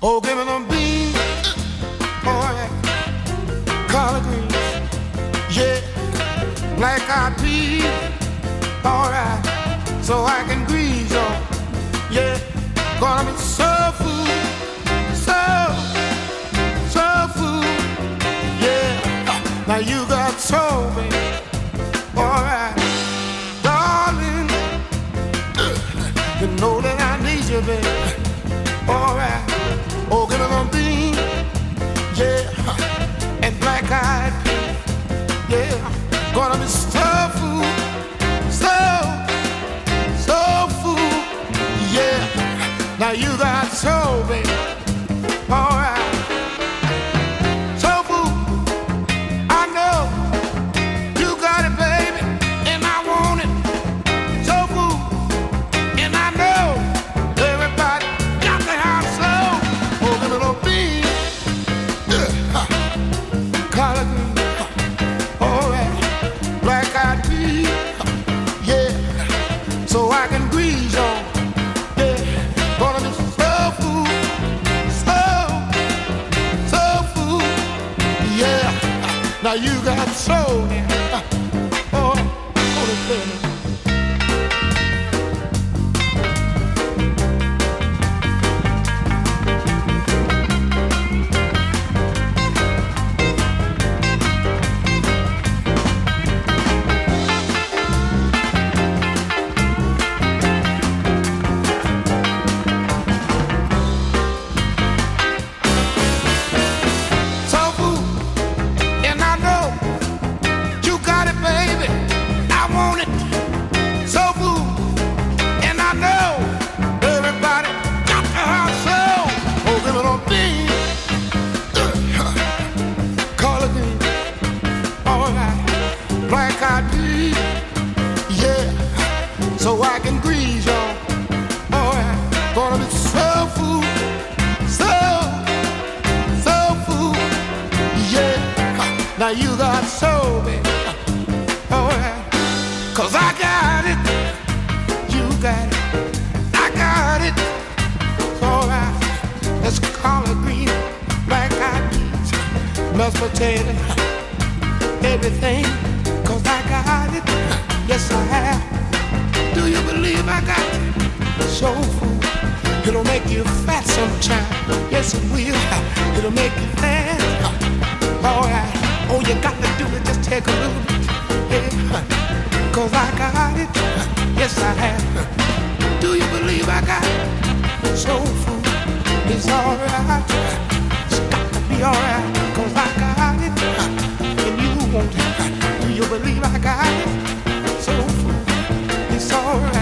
Oh, give me them beans, oh yeah, collard greens, yeah, black eyed peas, all right, so I can grease on, yeah, gonna be soul food, soul, soul food, yeah. Now you got soul, baby, all right, darling, you know that I need you, baby. Alright, oh, Now you got soul, baby. Alright, soul food, I know you got it, baby, and I want it. Soul food, and I know everybody got to have soul. Give me them yeah, ha. collard greens, alright, black eyed peas, you got soul, yeah. oh, oh, oh, oh, oh. Black eyed peas, yeah, so I can grease y'all. All right, gonna be soul food, soul soul food, yeah. Now you got soul, baby. Oh, yeah. Cause I got it, you got it, I got it. Alright, let's call it green, black eyed peas, mashed potato, everything. I got soul food. It'll make you fat sometime. Yes, it will. It'll make you fat. All right. All you got to do is just take a little bit. Yeah. Cause I got it. Yes, I have. Do you believe I got soul food? It's all right. It's got to be all right. Cause I got it. And you want it. Do you believe I got it? Soul food. It's all right.